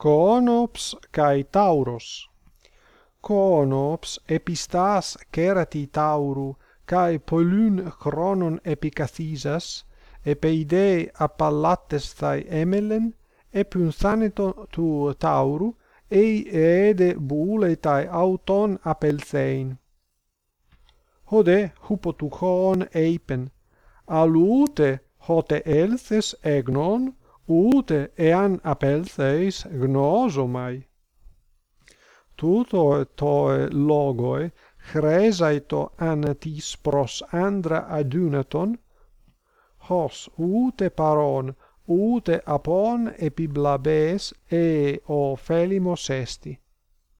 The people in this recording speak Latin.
Coonops kai Tauros. Coonops epistas kerati Tauru kai polun chronon epikathisas epeide apallatestai emelen epunthaneto tu Tauru ei eede buuletai auton apelthein. Hode hupotuchon eipen, alute hote elthes egnon ούτε εάν απελθείς γνώζομαι. Τούτο το λόγο χρέζαιτο αν της προς άνδρα αδύνατον, χως ούτε παρόν, ούτε απόν επιβλαβές ε ωφέλιμος έστι.